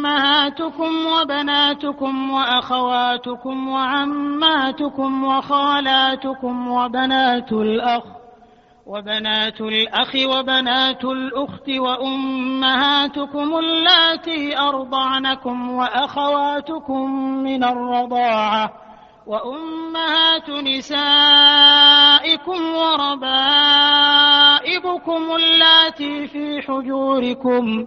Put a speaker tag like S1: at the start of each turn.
S1: أمهاتكم وبناتكم وأخواتكم وعماتكم وخالاتكم وبنات الأخ وبنات الأخ وبنات الأخت وأمهاتكم اللاتي أرضعنكم وأخواتكم من الرضاعة وأمهات نسائكم وربائبكم اللاتي في حجوركم